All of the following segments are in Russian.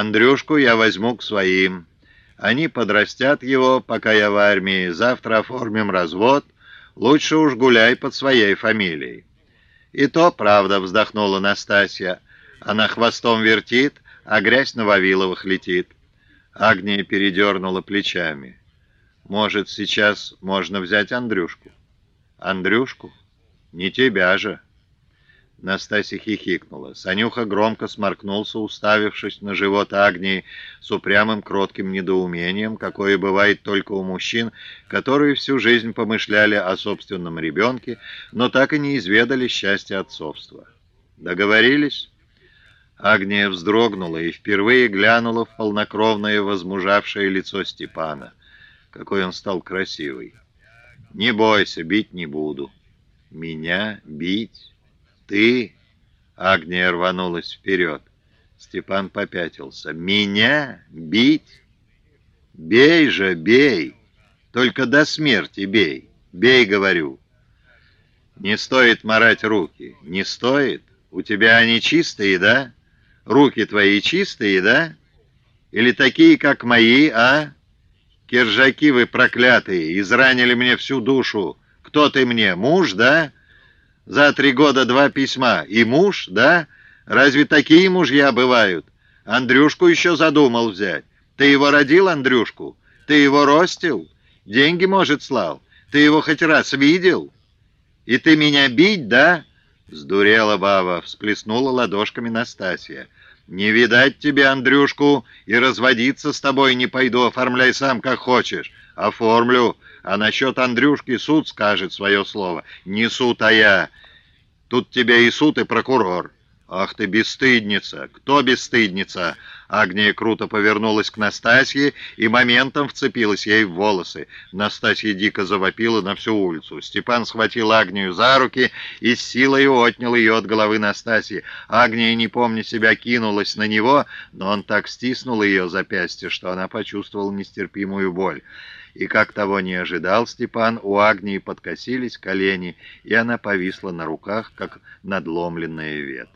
Андрюшку я возьму к своим. Они подрастят его, пока я в армии. Завтра оформим развод. Лучше уж гуляй под своей фамилией». «И то правда», — вздохнула Настасья. «Она хвостом вертит, а грязь на Вавиловых летит». Агния передернула плечами. «Может, сейчас можно взять Андрюшку?» «Андрюшку? Не тебя же!» Настасья хихикнула. Санюха громко сморкнулся, уставившись на живот Агнии с упрямым кротким недоумением, какое бывает только у мужчин, которые всю жизнь помышляли о собственном ребенке, но так и не изведали счастья отцовства. «Договорились?» Агния вздрогнула и впервые глянула в полнокровное возмужавшее лицо Степана. Какой он стал красивый. «Не бойся, бить не буду». «Меня бить? Ты?» Агния рванулась вперед. Степан попятился. «Меня бить? Бей же, бей! Только до смерти бей! Бей, говорю!» «Не стоит морать руки. Не стоит? У тебя они чистые, да?» Руки твои чистые, да? Или такие, как мои, а? Киржаки вы проклятые, изранили мне всю душу. Кто ты мне, муж, да? За три года два письма. И муж, да? Разве такие мужья бывают? Андрюшку еще задумал взять. Ты его родил, Андрюшку? Ты его ростил? Деньги, может, слал? Ты его хоть раз видел? И ты меня бить, да?» Сдурела баба, всплеснула ладошками Настасья. «Не видать тебе, Андрюшку, и разводиться с тобой не пойду, оформляй сам, как хочешь. Оформлю, а насчет Андрюшки суд скажет свое слово. Не суд, а я. Тут тебе и суд, и прокурор». «Ах ты, бесстыдница! Кто бесстыдница?» Агния круто повернулась к Настасье и моментом вцепилась ей в волосы. Настасья дико завопила на всю улицу. Степан схватил Агнию за руки и с силой отнял ее от головы Настасьи. Агния, не помня себя, кинулась на него, но он так стиснул ее запястье, что она почувствовала нестерпимую боль. И, как того не ожидал Степан, у Агнии подкосились колени, и она повисла на руках, как надломленная ветвь.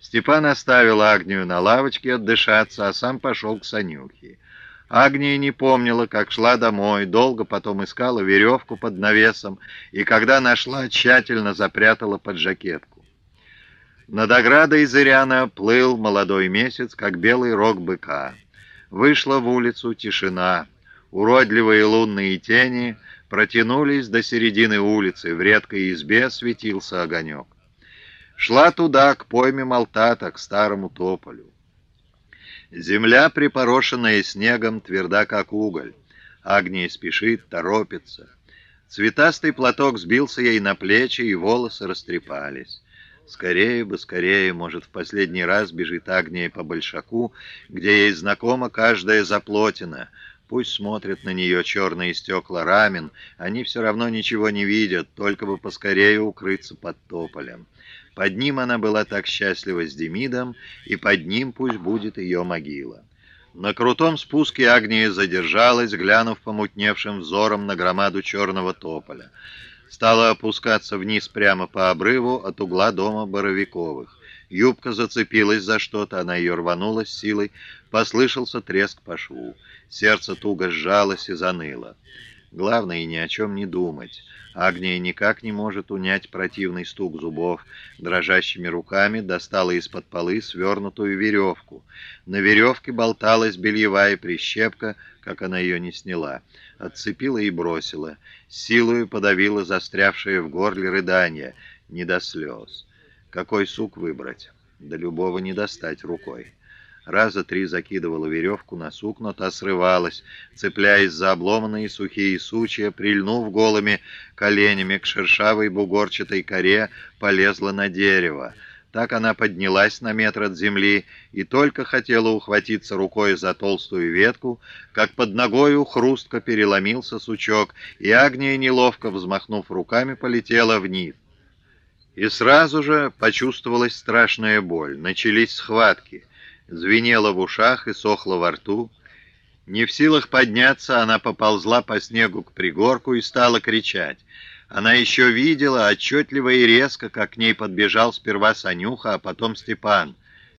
Степан оставил Агнию на лавочке отдышаться, а сам пошел к Санюхе. Агния не помнила, как шла домой, долго потом искала веревку под навесом, и когда нашла, тщательно запрятала под жакетку. Над оградой Зыряна плыл молодой месяц, как белый рог быка. Вышла в улицу тишина. Уродливые лунные тени протянулись до середины улицы, в редкой избе светился огонек. Шла туда, к пойме Малтата, к старому тополю. Земля, припорошенная снегом, тверда, как уголь. Агния спешит, торопится. Цветастый платок сбился ей на плечи, и волосы растрепались. Скорее бы, скорее, может, в последний раз бежит Агния по большаку, где ей знакома каждая заплотина. Пусть смотрят на нее черные стекла рамен, они все равно ничего не видят, только бы поскорее укрыться под тополем. Под ним она была так счастлива с Демидом, и под ним пусть будет ее могила. На крутом спуске Агния задержалась, глянув помутневшим взором на громаду черного тополя. Стала опускаться вниз прямо по обрыву от угла дома Боровиковых. Юбка зацепилась за что-то, она ее рванула с силой, послышался треск по шву. Сердце туго сжалось и заныло. Главное, ни о чем не думать. Агния никак не может унять противный стук зубов. Дрожащими руками достала из-под полы свернутую веревку. На веревке болталась бельевая прищепка, как она ее не сняла. Отцепила и бросила. Силою подавила застрявшее в горле рыдание. Не до слез. Какой сук выбрать? Да любого не достать рукой. Раза три закидывала веревку на сук, но та срывалась, цепляясь за обломанные сухие сучья, прильнув голыми коленями к шершавой бугорчатой коре, полезла на дерево. Так она поднялась на метр от земли и только хотела ухватиться рукой за толстую ветку, как под ногою хрустко переломился сучок, и Агния, неловко взмахнув руками, полетела вниз. И сразу же почувствовалась страшная боль. Начались схватки — звенело в ушах и сохло во рту. Не в силах подняться, она поползла по снегу к пригорку и стала кричать. Она еще видела отчетливо и резко, как к ней подбежал сперва Санюха, а потом Степан.